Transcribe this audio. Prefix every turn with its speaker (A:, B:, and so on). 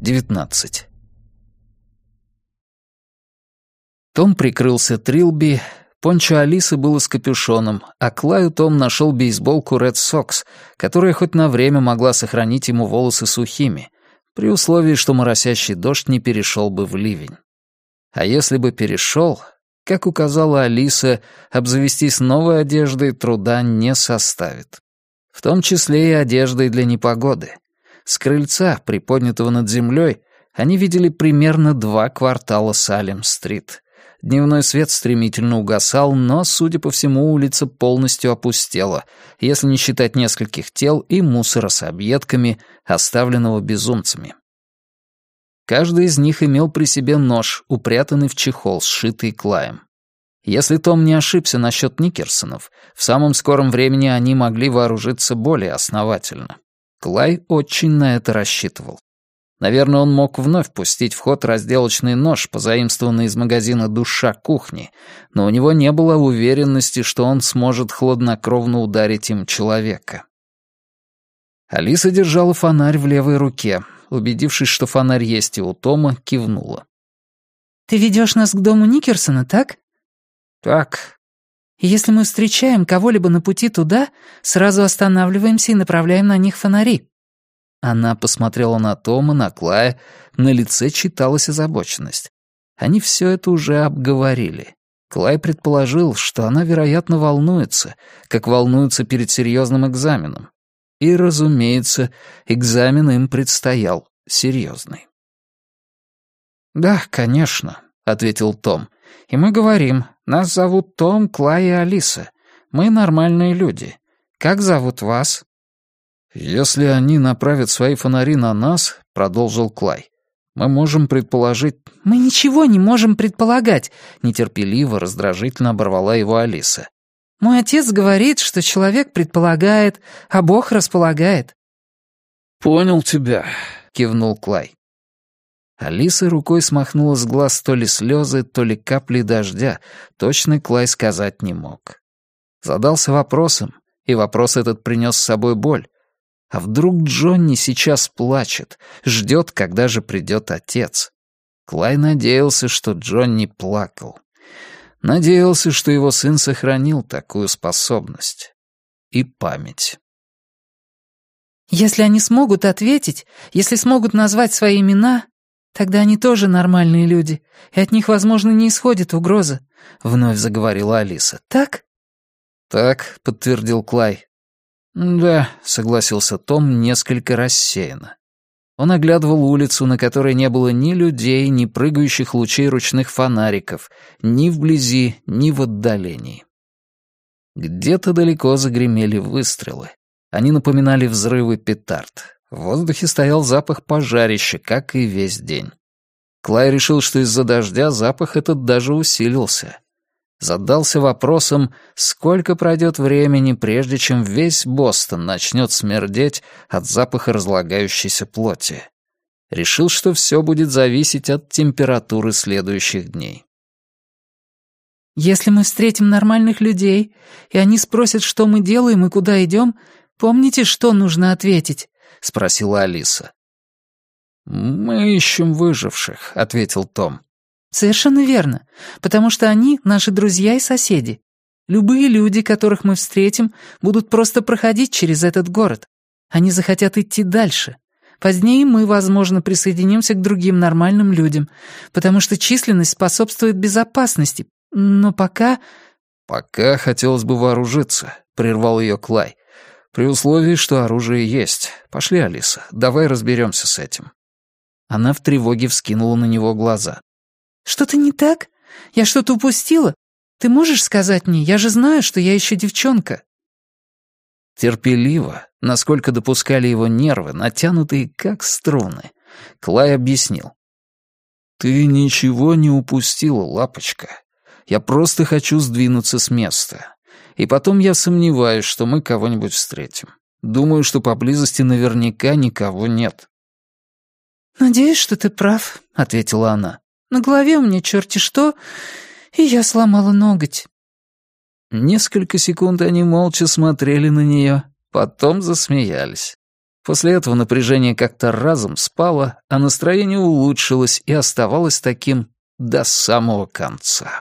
A: 19. Том прикрылся Трилби, пончо Алисы было с капюшоном, а Клаю Том нашел бейсболку Red Sox, которая хоть на время могла сохранить ему волосы сухими, при условии, что моросящий дождь не перешел бы в ливень. А если бы перешел, как указала Алиса, обзавестись новой одеждой труда не составит. В том числе и одеждой для непогоды. С крыльца, приподнятого над землей, они видели примерно два квартала Салем-стрит. Дневной свет стремительно угасал, но, судя по всему, улица полностью опустела, если не считать нескольких тел и мусора с объедками, оставленного безумцами. Каждый из них имел при себе нож, упрятанный в чехол, сшитый клаем. Если Том не ошибся насчет Никерсонов, в самом скором времени они могли вооружиться более основательно. Клай очень на это рассчитывал. Наверное, он мог вновь пустить в ход разделочный нож, позаимствованный из магазина «Душа кухни», но у него не было уверенности, что он сможет хладнокровно ударить им человека. Алиса держала фонарь в левой руке, убедившись, что фонарь есть и у Тома, кивнула.
B: «Ты ведешь нас к дому Никерсона, так?»
A: «Так».
B: «И если мы встречаем кого-либо на пути туда, сразу останавливаемся и направляем на них фонари».
A: Она посмотрела на Тома, на Клая, на лице читалась озабоченность. Они все это уже обговорили. Клай предположил, что она, вероятно, волнуется, как волнуется перед серьезным экзаменом. И, разумеется, экзамен им предстоял серьезный. «Да, конечно», — ответил Том. «И мы говорим, нас зовут Том, Клай и Алиса. Мы нормальные люди. Как зовут вас?» «Если они направят свои фонари на нас», — продолжил Клай, «мы можем предположить...»
B: «Мы ничего не можем предполагать», — нетерпеливо, раздражительно оборвала его Алиса. Мой отец говорит, что человек предполагает, а Бог располагает».
A: «Понял тебя», — кивнул Клай. Алиса рукой смахнула с глаз то ли слезы, то ли капли дождя. Точно Клай сказать не мог. Задался вопросом, и вопрос этот принес с собой боль. А вдруг Джонни сейчас плачет, ждет, когда же придет отец? Клай надеялся, что Джонни плакал. Надеялся, что его сын сохранил такую способность. И память.
B: «Если они смогут ответить, если смогут назвать свои имена, тогда они тоже нормальные люди, и от них, возможно, не исходит угроза», — вновь заговорила Алиса. «Так?»
A: «Так», — подтвердил Клай. «Да», — согласился Том несколько рассеянно. Он оглядывал улицу, на которой не было ни людей, ни прыгающих лучей ручных фонариков, ни вблизи, ни в отдалении. Где-то далеко загремели выстрелы. Они напоминали взрывы петард. В воздухе стоял запах пожарища, как и весь день. Клай решил, что из-за дождя запах этот даже усилился задался вопросом, сколько пройдет времени, прежде чем весь Бостон начнет смердеть от запаха разлагающейся плоти. Решил, что все будет зависеть от температуры следующих дней.
B: «Если мы встретим нормальных людей, и они спросят, что мы делаем и куда идем, помните, что нужно ответить?» — спросила Алиса.
A: «Мы ищем выживших», — ответил Том.
B: Совершенно верно, потому что они наши друзья и соседи. Любые люди, которых мы встретим, будут просто проходить через этот город. Они захотят идти дальше. Позднее мы, возможно, присоединимся к другим нормальным людям, потому что численность способствует безопасности. Но пока...
A: «Пока хотелось бы вооружиться», — прервал ее Клай. «При условии, что оружие есть. Пошли, Алиса, давай разберемся с этим». Она в тревоге вскинула на него глаза.
B: «Что-то не так? Я что-то упустила? Ты можешь сказать мне? Я же знаю, что я еще девчонка».
A: Терпеливо, насколько допускали его нервы, натянутые как струны, Клай объяснил. «Ты ничего не упустила, лапочка. Я просто хочу сдвинуться с места. И потом я сомневаюсь, что мы кого-нибудь встретим. Думаю, что поблизости наверняка никого нет».
B: «Надеюсь, что ты прав», — ответила она. На голове у меня черти что, и я сломала ноготь».
A: Несколько секунд они молча смотрели на нее, потом засмеялись. После этого напряжение как-то разом спало, а настроение улучшилось и оставалось таким до самого конца.